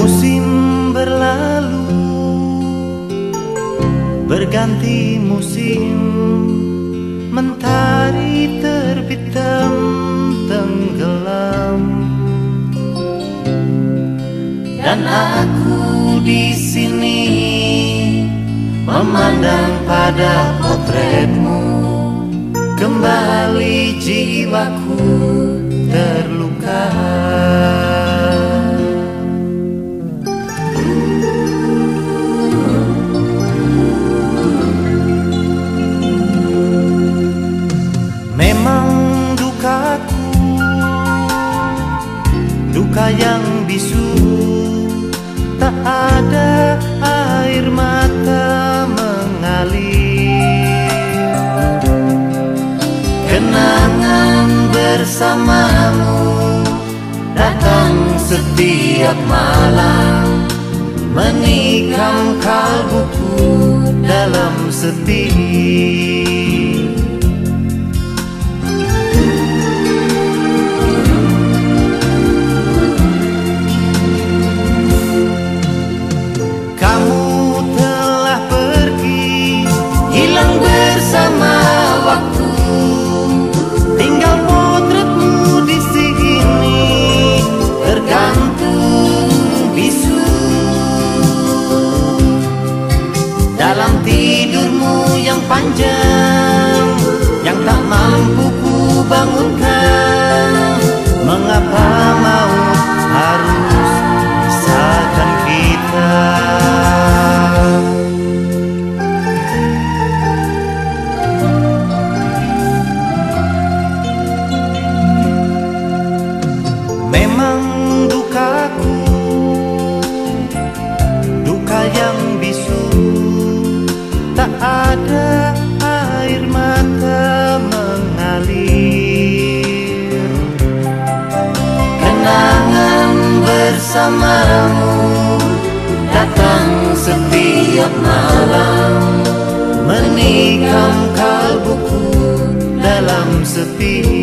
Musim berlalu Berganti musim Mentari terbit tem tenggelam. Dan aku di sini Memandang pada potretmu. Kembali jiwaku terluka. Duka yang bisu. Tak ada air mata mengalir. Kenangan bersamamu Datang setiap malam Menikam kalbuku dalam setir mampu ku bangunkan. Mengapa maut bersamamu Datang setiap malam Menikam kalbuku dalam sepi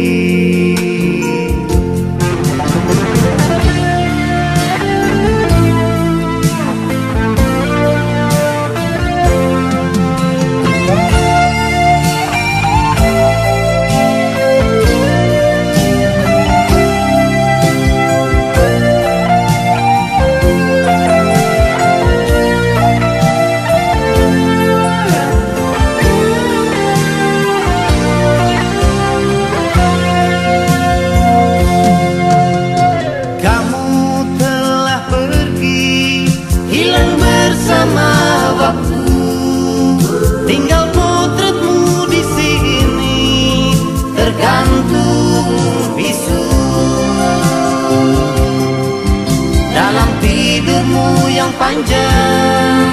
panjang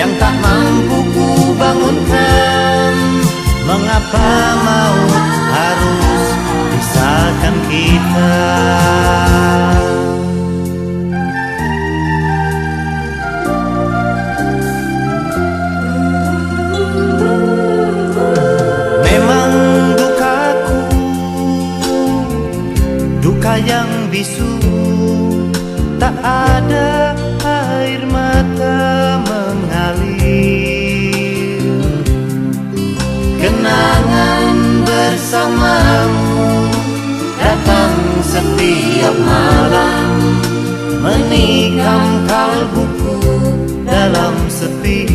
Yang tak mampu ku bangunkan. Mengapa maut harus pisahkan kita? Memang dukaku Duka yang bisu Tak ada air mata mengalir. Kenangan bersamamu Datang setiap malam Menikam kalbuku dalam sepi